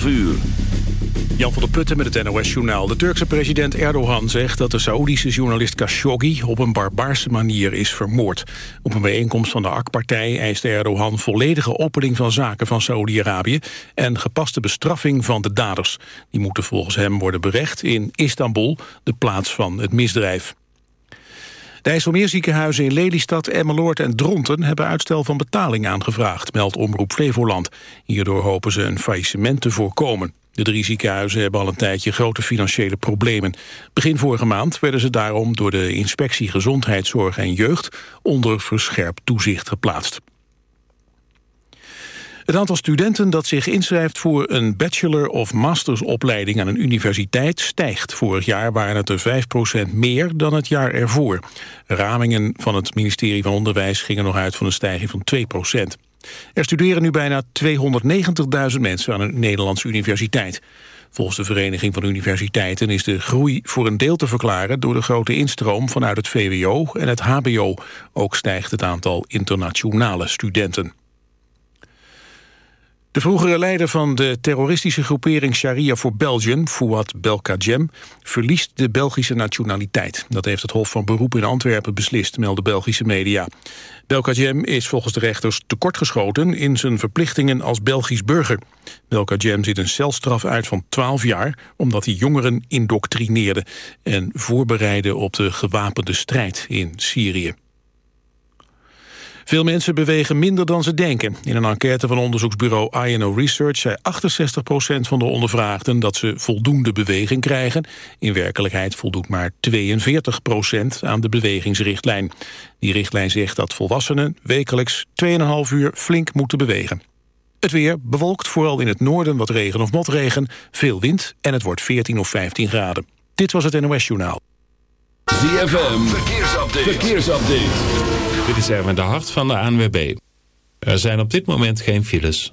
12 uur. Jan van der Putten met het NOS-journaal. De Turkse president Erdogan zegt dat de Saoedische journalist Khashoggi... op een barbaarse manier is vermoord. Op een bijeenkomst van de AK-partij eist Erdogan... volledige opening van zaken van Saoedi-Arabië... en gepaste bestraffing van de daders. Die moeten volgens hem worden berecht in Istanbul... de plaats van het misdrijf. De IJsselmeerziekenhuizen in Lelystad, Emmeloord en Dronten... hebben uitstel van betaling aangevraagd, meldt Omroep Flevoland. Hierdoor hopen ze een faillissement te voorkomen. De drie ziekenhuizen hebben al een tijdje grote financiële problemen. Begin vorige maand werden ze daarom door de Inspectie Gezondheidszorg en Jeugd... onder verscherpt toezicht geplaatst. Het aantal studenten dat zich inschrijft voor een bachelor- of mastersopleiding aan een universiteit stijgt. Vorig jaar waren het er 5% meer dan het jaar ervoor. Ramingen van het ministerie van Onderwijs gingen nog uit van een stijging van 2% Er studeren nu bijna 290.000 mensen aan een Nederlandse universiteit. Volgens de Vereniging van Universiteiten is de groei voor een deel te verklaren door de grote instroom vanuit het VWO en het HBO. Ook stijgt het aantal internationale studenten. De vroegere leider van de terroristische groepering Sharia voor Belgium, Fouad Belkacem, verliest de Belgische nationaliteit. Dat heeft het Hof van Beroep in Antwerpen beslist, melden Belgische media. Belkacem is volgens de rechters tekortgeschoten in zijn verplichtingen als Belgisch burger. Belkacem zit een celstraf uit van 12 jaar, omdat hij jongeren indoctrineerde en voorbereidde op de gewapende strijd in Syrië. Veel mensen bewegen minder dan ze denken. In een enquête van onderzoeksbureau INO Research... zei 68% van de ondervraagden dat ze voldoende beweging krijgen. In werkelijkheid voldoet maar 42% aan de bewegingsrichtlijn. Die richtlijn zegt dat volwassenen wekelijks 2,5 uur flink moeten bewegen. Het weer bewolkt, vooral in het noorden wat regen of motregen. Veel wind en het wordt 14 of 15 graden. Dit was het NOS Journaal. ZFM, verkeersupdate. verkeersupdate. Dit is Erwin de Hart van de ANWB. Er zijn op dit moment geen files.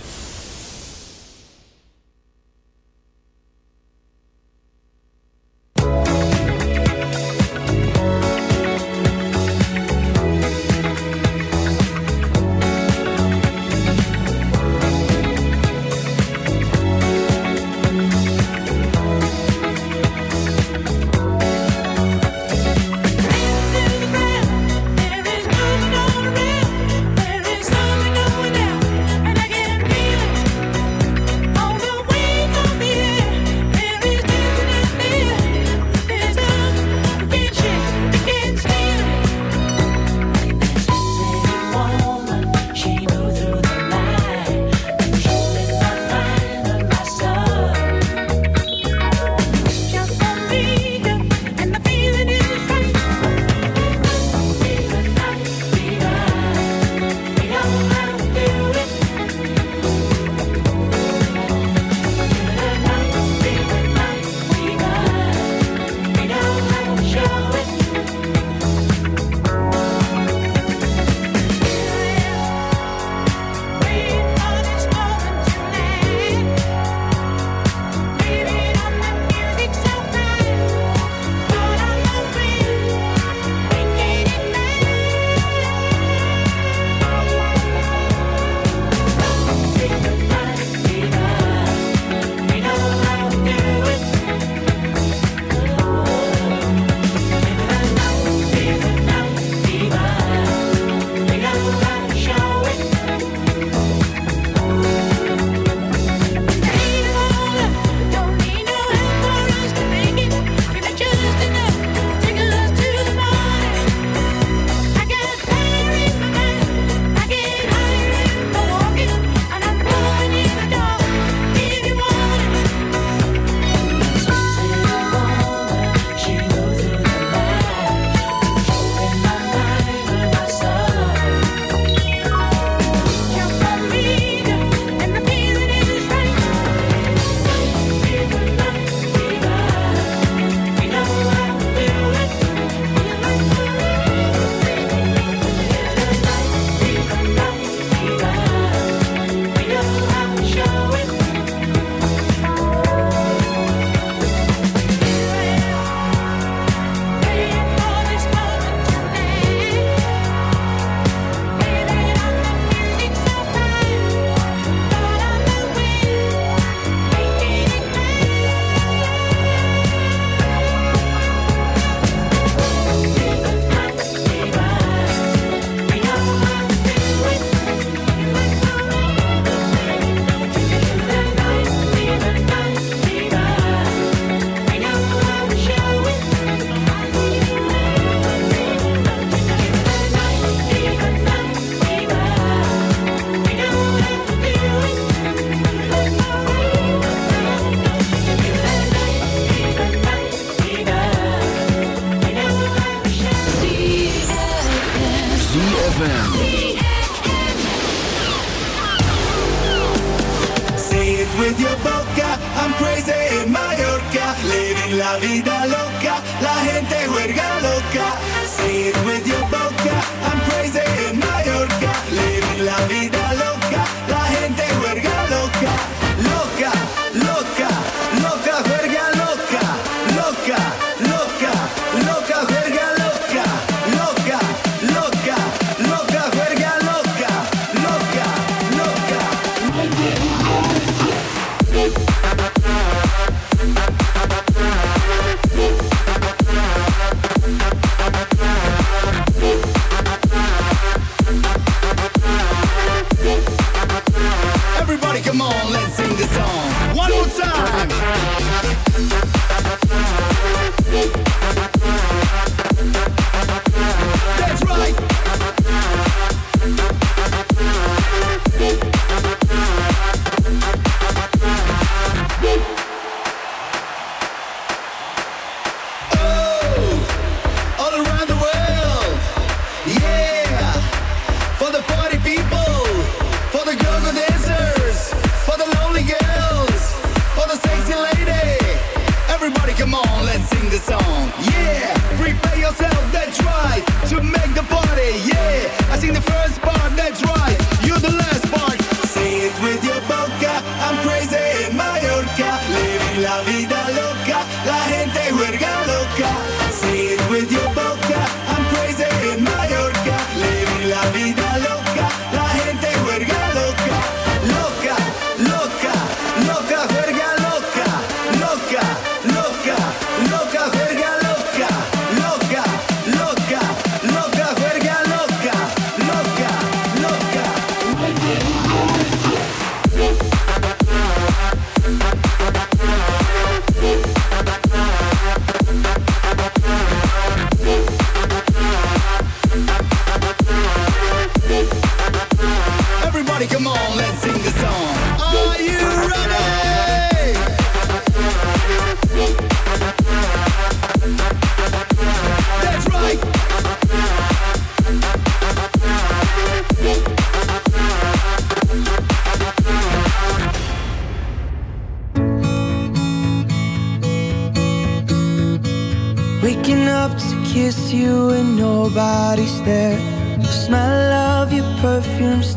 Vida loca, la gente juerga loca. Say it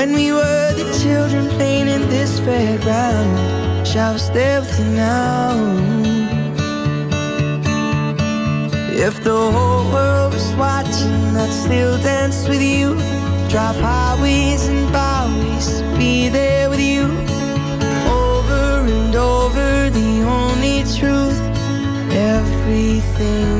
when we were the children playing in this fairground. Shall stay with you now? If the whole world was watching, I'd still dance with you. Drive highways and byways be there with you. Over and over, the only truth. Everything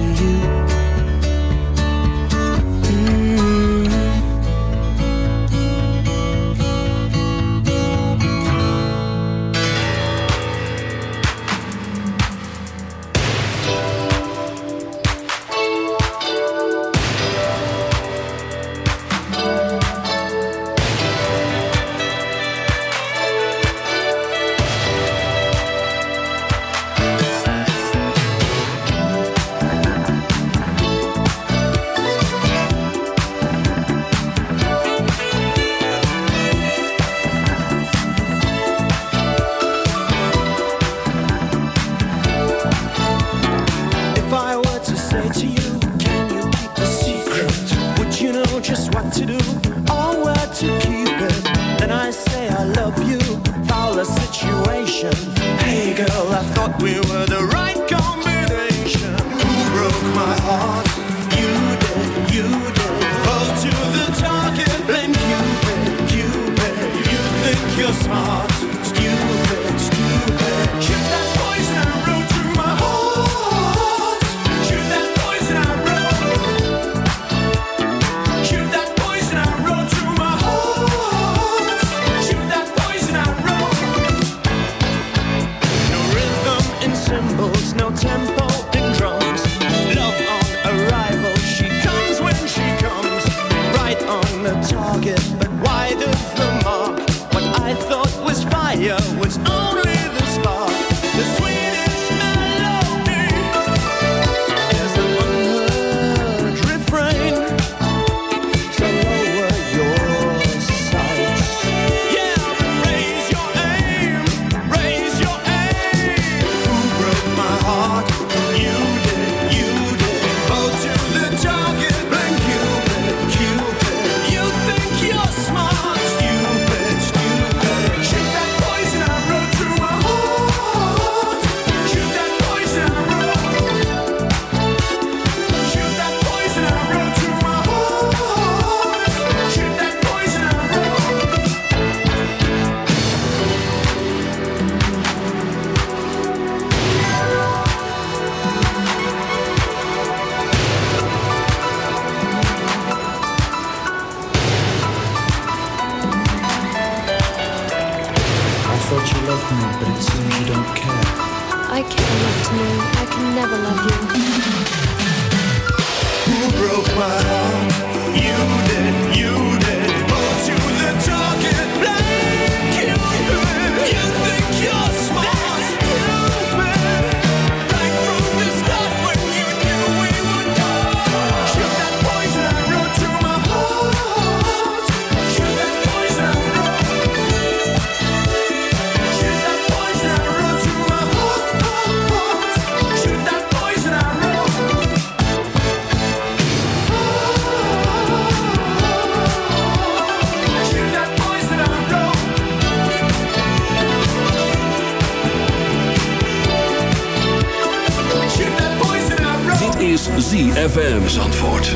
ZFM antwoord.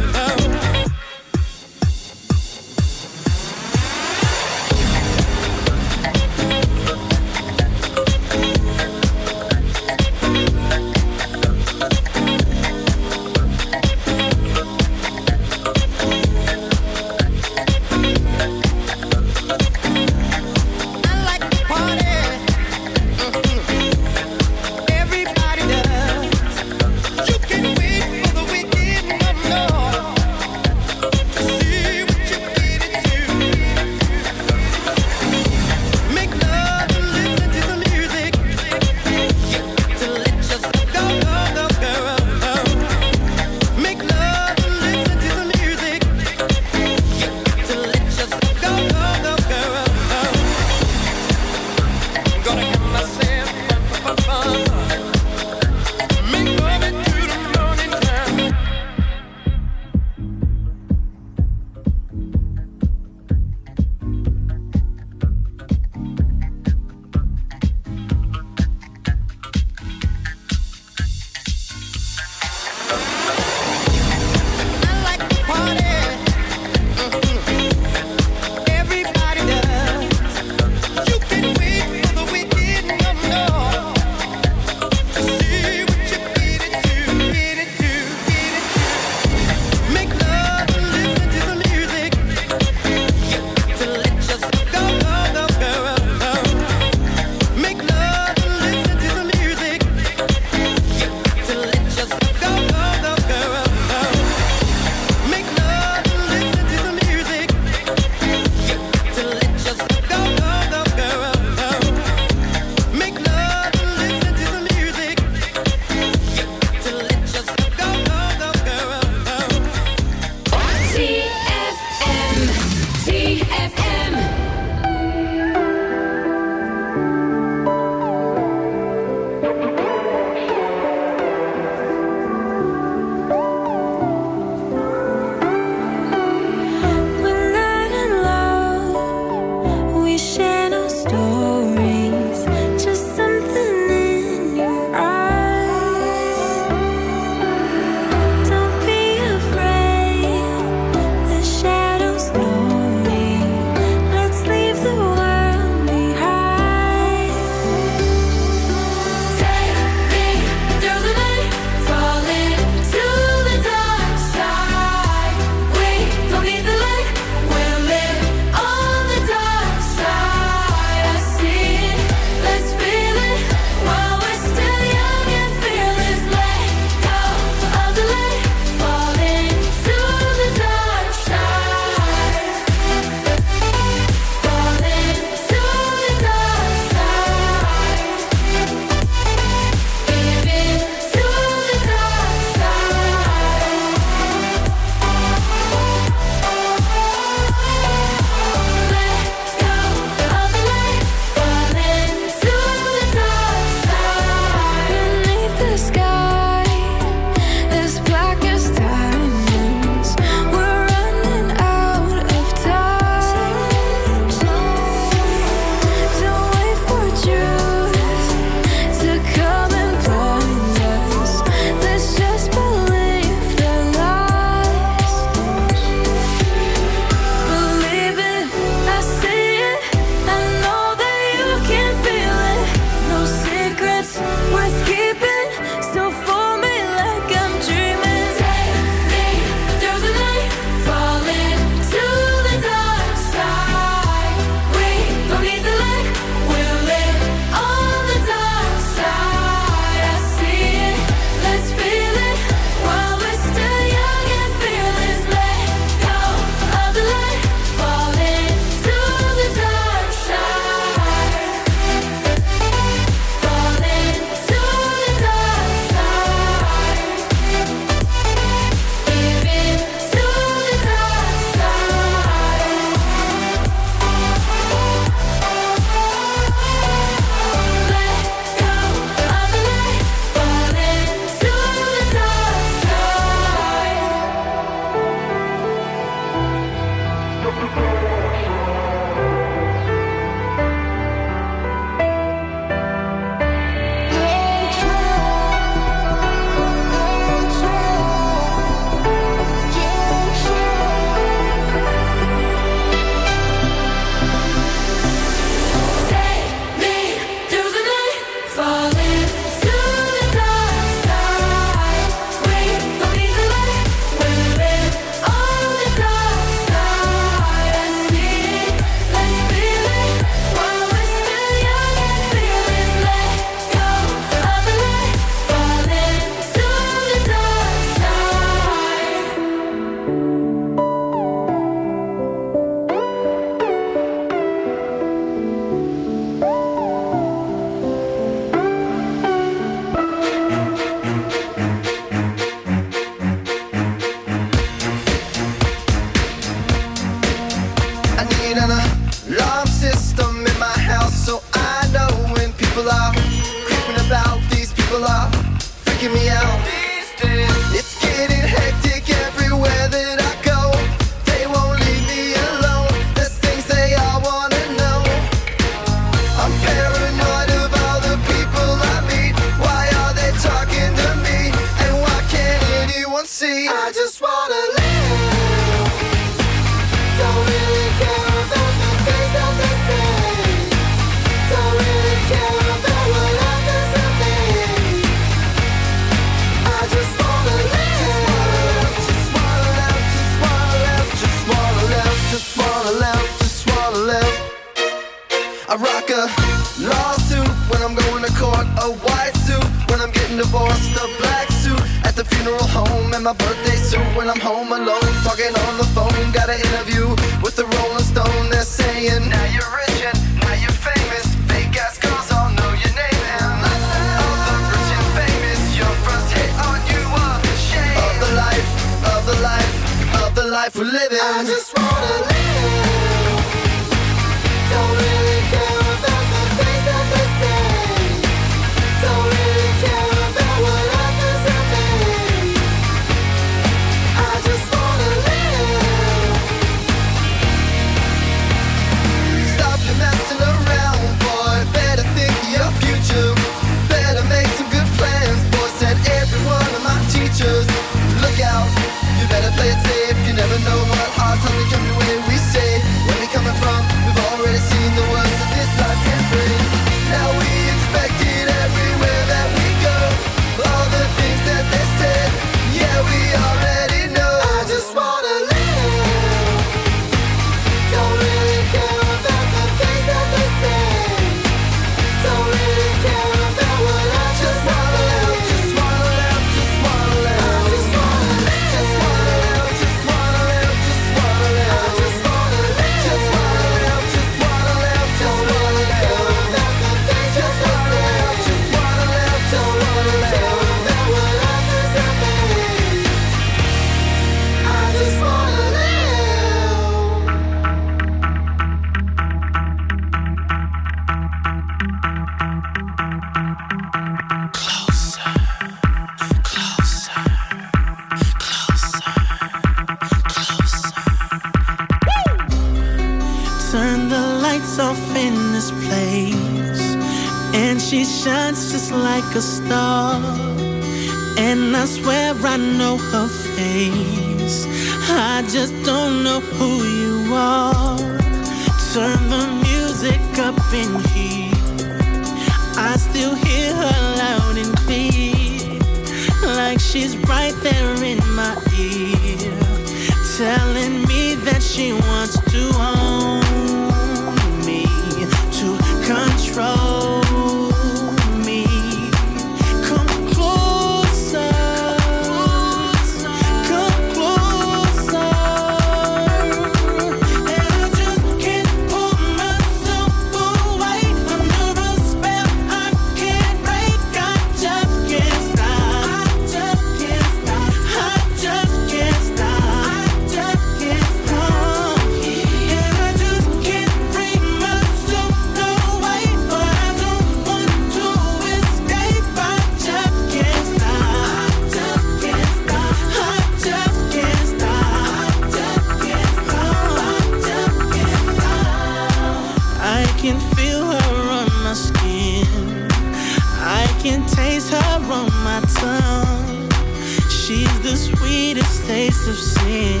She's the sweetest taste of sin.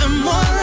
The more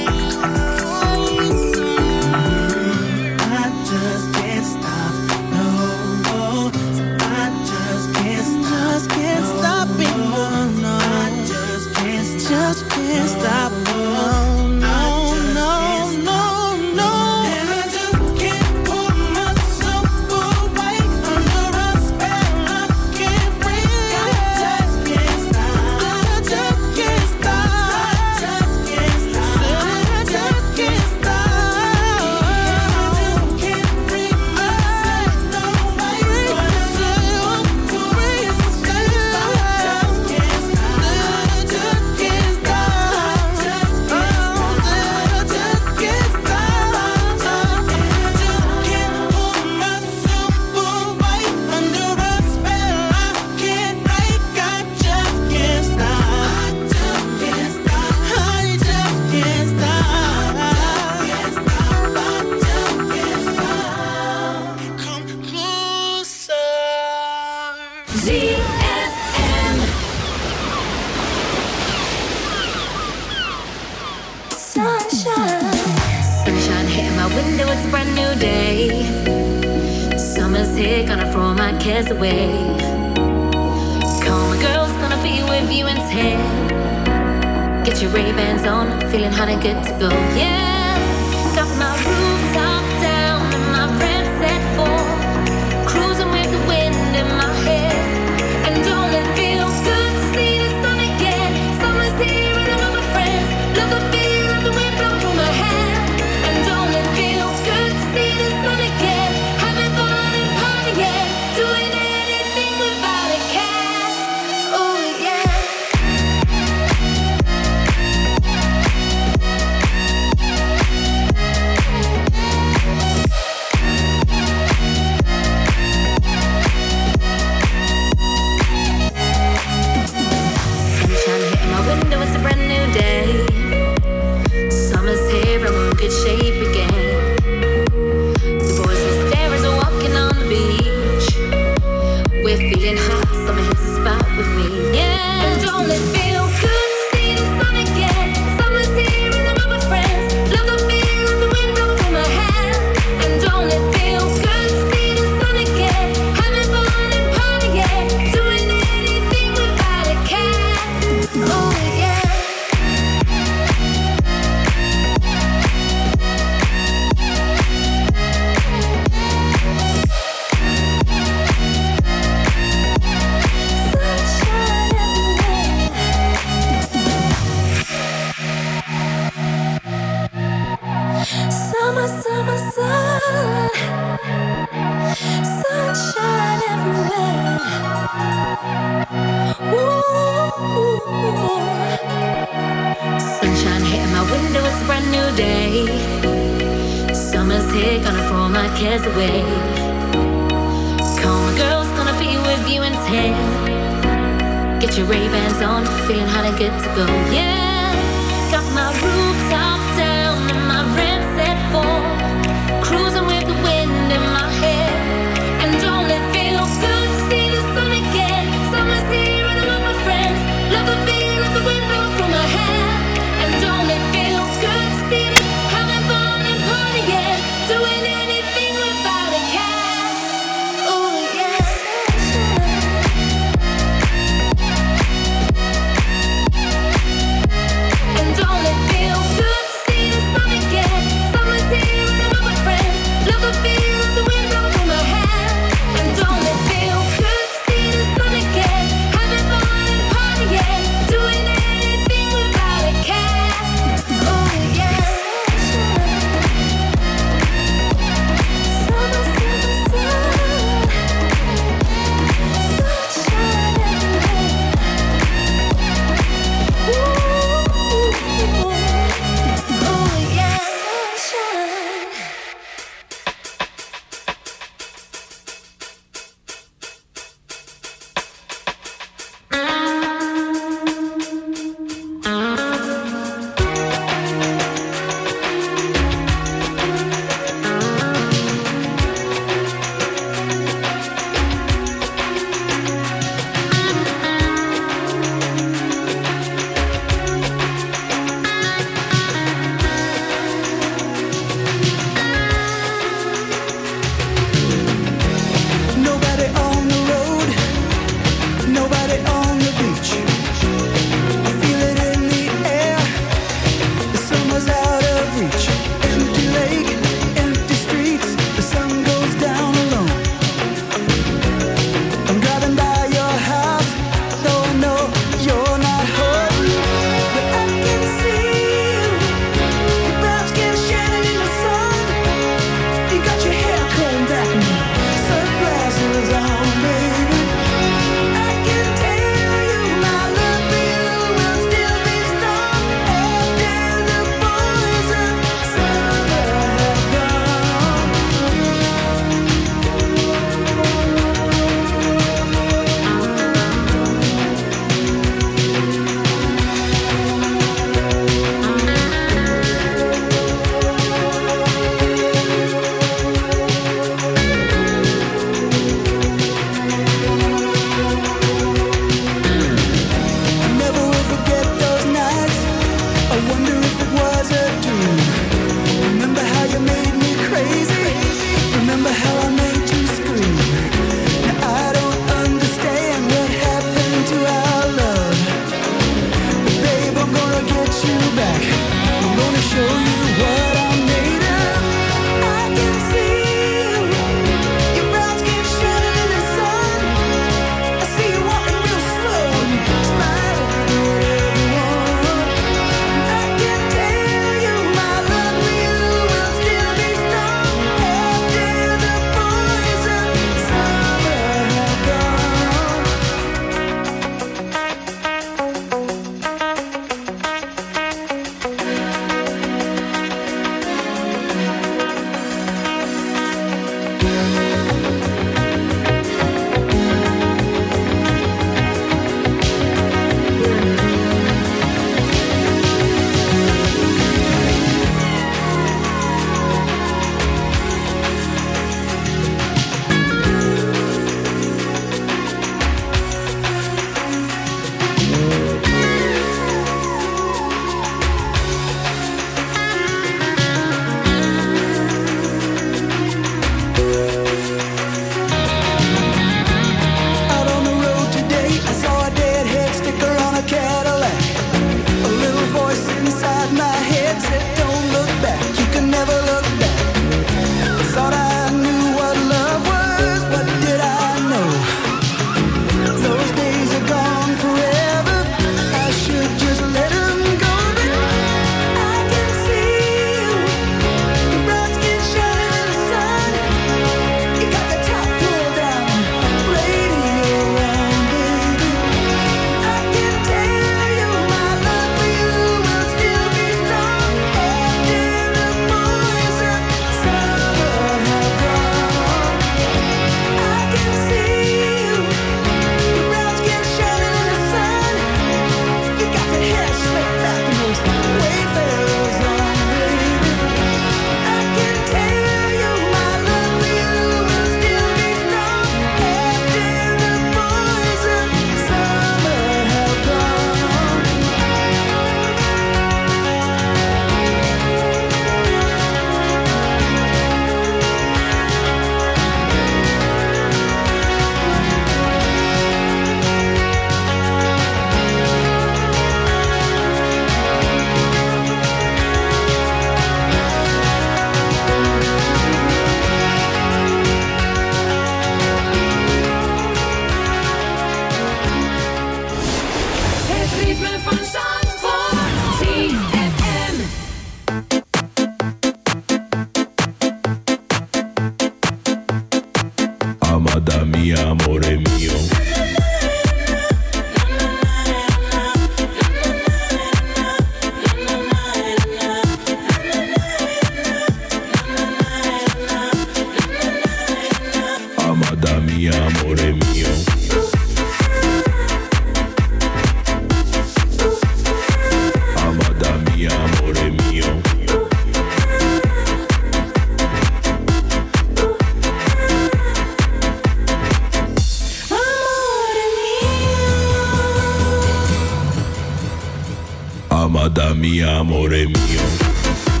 amada mia, amore mio.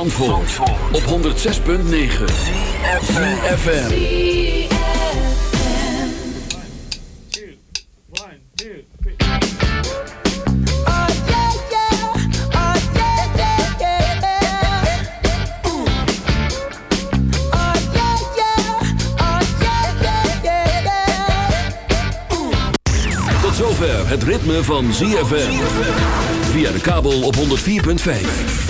Zandvoort, op 106.9 FM. Tot zover het ritme van ZFM. Via de kabel op 104.5.